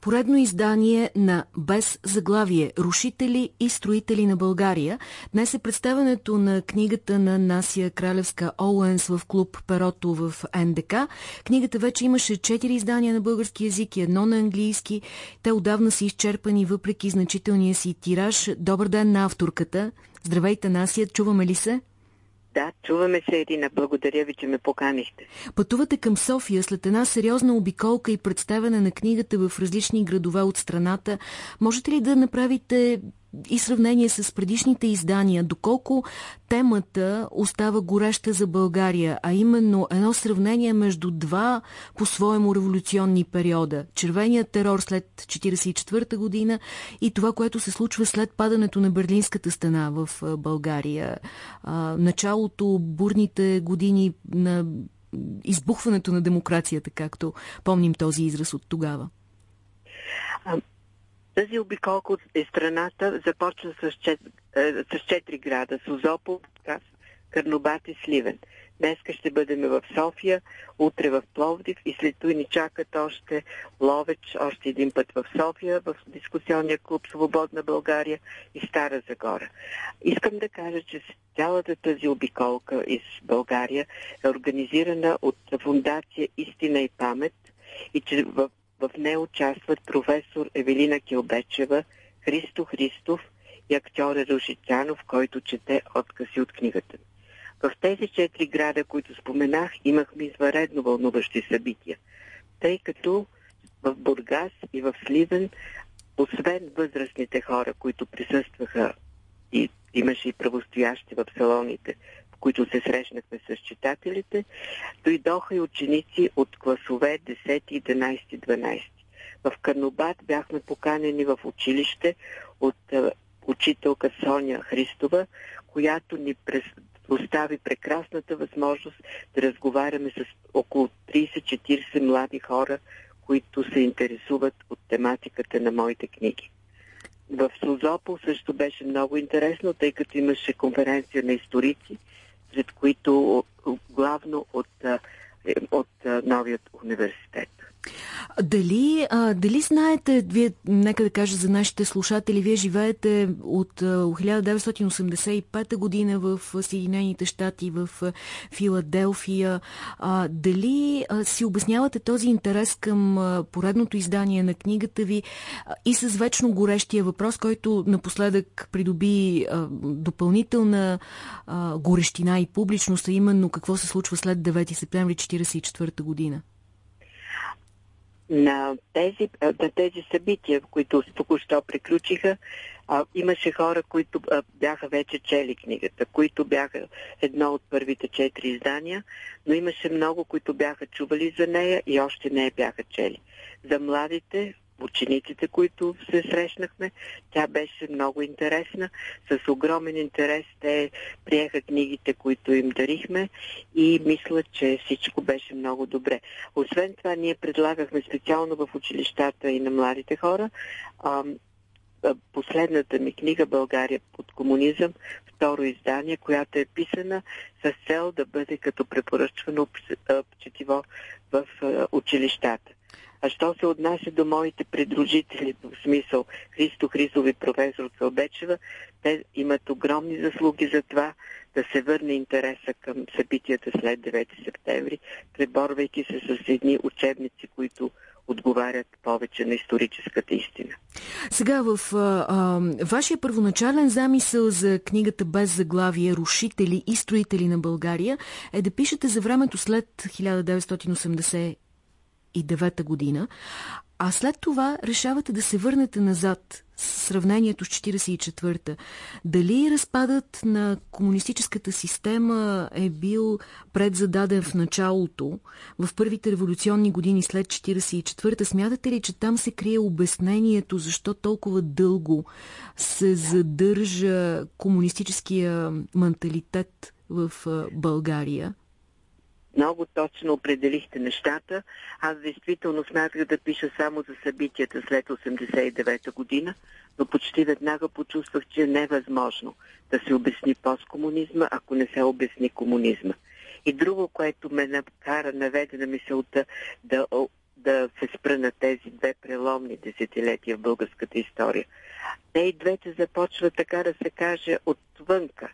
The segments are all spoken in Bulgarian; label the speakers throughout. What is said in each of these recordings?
Speaker 1: Поредно издание на Без заглавие Рушители и строители на България. Днес е представенето на книгата на Насия Кралевска Оуенс в клуб Перото в НДК. Книгата вече имаше четири издания на български язик и едно на английски. Те отдавна са изчерпани въпреки значителния си тираж. Добър ден на авторката. Здравейте, Насия. Чуваме ли се?
Speaker 2: Да, чуваме се, Ирина. Благодаря ви, че ме поканихте.
Speaker 1: Пътувате към София след една сериозна обиколка и представяне на книгата в различни градове от страната. Можете ли да направите и сравнение с предишните издания, доколко темата остава гореща за България, а именно едно сравнение между два по-своему революционни периода. Червеният терор след 1944 година и това, което се случва след падането на Берлинската стена в България. началото, бурните години на избухването на демокрацията, както помним този израз от тогава.
Speaker 2: Тази обиколка от страната започна с, чет, е, с четири града. Созопол, Карнобат и Сливен. Днеска ще бъдем в София, утре в Пловдив и след това ни чакат още Ловеч, още един път в София, в дискусионния клуб Свободна България и Стара Загора. Искам да кажа, че цялата тази обиколка из България е организирана от Фундация Истина и памет и че в в нея участват професор Евелина Килбечева, Христо Христов и актьора Рушичанов, който чете откази от книгата. В тези четири града, които споменах, имахме изваредно вълнуващи събития, тъй като в Бургас и в Сливен, освен възрастните хора, които присъстваха и имаше и правостоящи в салоните, които се срещнахме с читателите, дойдоха и ученици от класове 10, 11, 12. В Карнобат бяхме поканени в училище от е, учителка Соня Христова, която ни остави прекрасната възможност да разговаряме с около 30-40 млади хора, които се интересуват от тематиката на моите книги. В Созопол също беше много интересно, тъй като имаше конференция на историци сред които главно от, е, от новият университет.
Speaker 1: Дали, а, дали знаете, вие, нека да кажа за нашите слушатели, вие живеете от а, 1985 година в Съединените щати, в Филаделфия. А, дали а, си обяснявате този интерес към а, поредното издание на книгата ви а, и с вечно горещия въпрос, който напоследък придоби а, допълнителна а, горещина и публичност, а именно какво се случва след 9 септември 1944 година?
Speaker 2: На тези, на тези събития, които току-що приключиха, а, имаше хора, които а, бяха вече чели книгата, които бяха едно от първите четири издания, но имаше много, които бяха чували за нея и още не бяха чели. За младите учениците, които се срещнахме. Тя беше много интересна. С огромен интерес те приеха книгите, които им дарихме и мисля, че всичко беше много добре. Освен това, ние предлагахме специално в училищата и на младите хора последната ми книга България под комунизъм, второ издание, която е писана с цел да бъде като препоръчвано четиво в училищата. А що се отнася до моите придружители, в смисъл Христо Хризов и професор Кълбечева, те имат огромни заслуги за това да се върне интереса към събитията след 9 септември, преборвайки се с едни учебници, които отговарят повече на историческата истина.
Speaker 1: Сега в а, а, вашия първоначален замисъл за книгата без заглавие «Рушители и строители на България» е да пишете за времето след 1980 1989 година, а след това решавате да се върнете назад с сравнението с 44-та. Дали разпадът на комунистическата система е бил предзададен в началото, в първите революционни години след 44-та? Смятате ли, че там се крие обяснението защо толкова дълго се задържа комунистическия менталитет в България?
Speaker 2: Много точно определихте нещата. Аз действително смятах да пиша само за събитията след 89-та година, но почти веднага почувствах, че е невъзможно да се обясни посткомунизма, ако не се обясни комунизма. И друго, което ме накара, наведе на мисълта да, да се спра на тези две преломни десетилетия в българската история. Те и двете започват, така да се каже, отвънка.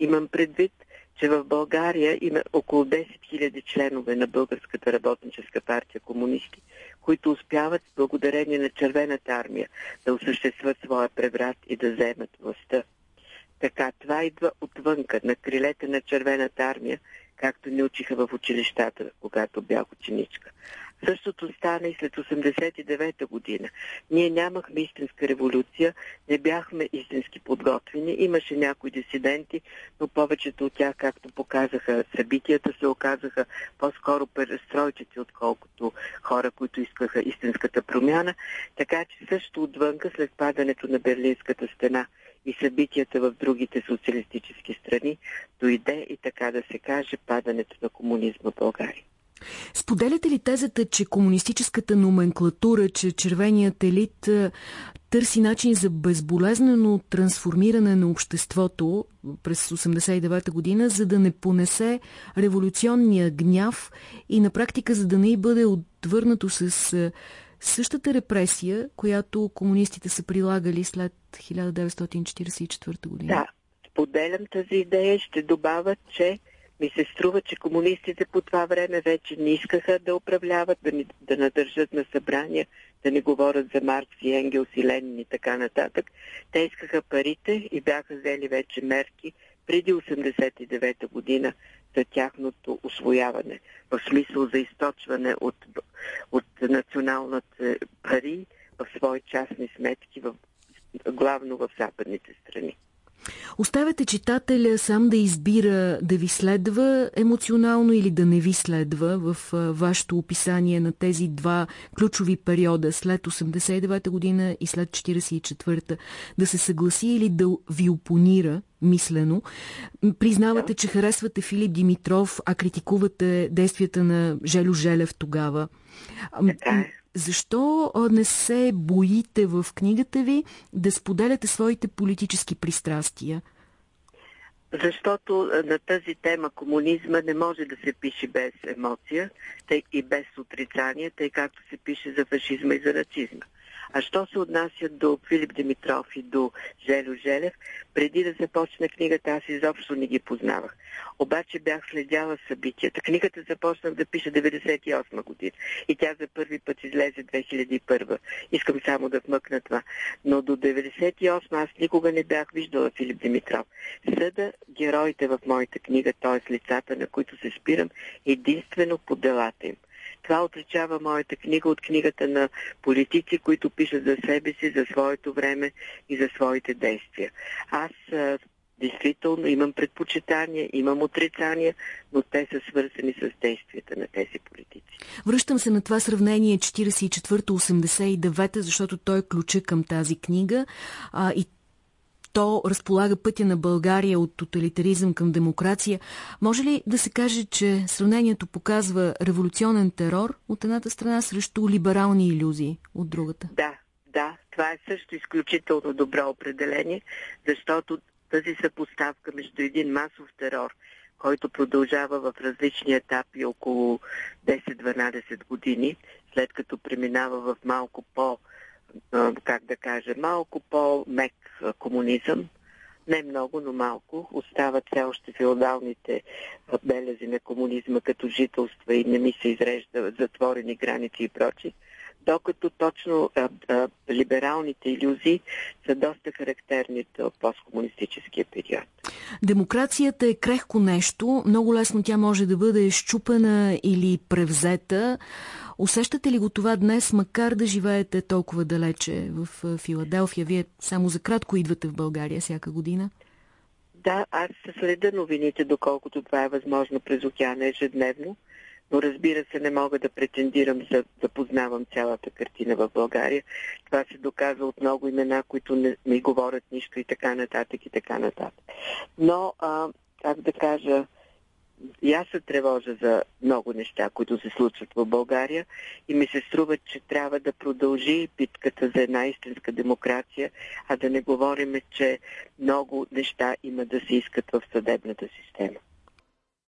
Speaker 2: Имам предвид, че в България има около 10 000 членове на Българската работническа партия комунисти, които успяват благодарение на Червената армия да осъществят своя преврат и да вземат властта. Така, това идва отвънка, на крилете на Червената армия, както ни учиха в училищата, когато бях ученичка. Същото стана и след 89-та година. Ние нямахме истинска революция, не бяхме истински подготвени. Имаше някои дисиденти, но повечето от тях, както показаха събитията, се оказаха по-скоро престройчици, отколкото хора, които искаха истинската промяна. Така че също отвънка, след падането на Берлинската стена и събитията в другите социалистически страни, дойде и така да се каже падането на комунизма в България.
Speaker 1: Споделяте ли тезата, че комунистическата номенклатура, че червеният елит търси начин за безболезнено трансформиране на обществото през 89-та година, за да не понесе революционния гняв и на практика за да не бъде отвърнато с същата репресия, която комунистите са прилагали след 1944 година?
Speaker 2: Да, споделям тази идея. Ще добавя, че ми се струва, че комунистите по това време вече не искаха да управляват, да, ни, да надържат на събрания, да не говорят за Маркс и Енгелс и Ленин и така нататък. Те искаха парите и бяха взели вече мерки преди 89-та година за тяхното освояване, в смисъл за източване от, от националната пари в свои частни сметки, в, главно в западните страни.
Speaker 1: Оставяте читателя сам да избира да ви следва емоционално или да не ви следва в вашето описание на тези два ключови периода след 89-та година и след 44-та. Да се съгласи или да ви опонира мислено. Признавате, че харесвате Филип Димитров, а критикувате действията на Желю Желев тогава. Защо не се боите в книгата ви да споделяте своите политически пристрастия?
Speaker 2: Защото на тази тема комунизма не може да се пише без емоция тъй и без отрицание, тъй както се пише за фашизма и за нацизма. А що се отнася до Филип Димитров и до Желю Желев, преди да започне книгата, аз изобщо не ги познавах. Обаче бях следяла събитията. Книгата започнах да пиша 98 година и тя за първи път излезе 2001. Искам само да вмъкна това. Но до 98 аз никога не бях виждала Филип Димитров. Съда героите в моята книга, т.е. лицата, на които се спирам, единствено по делата им. Това отличава моята книга от книгата на политици, които пишат за себе си, за своето време и за своите действия. Аз действително имам предпочитания, имам отрицания, но те са свързани с действията на тези политици.
Speaker 1: Връщам се на това сравнение 44-89, защото той е ключа към тази книга а, и то разполага пътя на България от тоталитаризъм към демокрация. Може ли да се каже, че сравнението показва революционен терор от едната страна срещу либерални иллюзии от другата?
Speaker 2: Да, да. Това е също изключително добро определение, защото тази съпоставка между един масов терор, който продължава в различни етапи около 10-12 години, след като преминава в малко по- как да кажа, малко по-мек комунизъм. Не много, но малко. Остават все още феодалните белези на комунизма като жителства и не ми се изрежда затворени граници и прочи докато точно а, а, либералните иллюзии са доста характерни от посткомунистическия период.
Speaker 1: Демокрацията е крехко нещо. Много лесно тя може да бъде щупена или превзета. Усещате ли го това днес, макар да живеете толкова далече в Филаделфия? Вие само за кратко идвате в България всяка година?
Speaker 2: Да, аз следа новините, доколкото това е възможно през океана ежедневно но разбира се не мога да претендирам за да познавам цялата картина в България. Това се доказва от много имена, които не ми говорят нищо и така нататък и така нататък. Но, а, как да кажа, и се тревожа за много неща, които се случват в България и ми се струва, че трябва да продължи битката за една истинска демокрация, а да не говорим, че много неща има да се искат в съдебната система.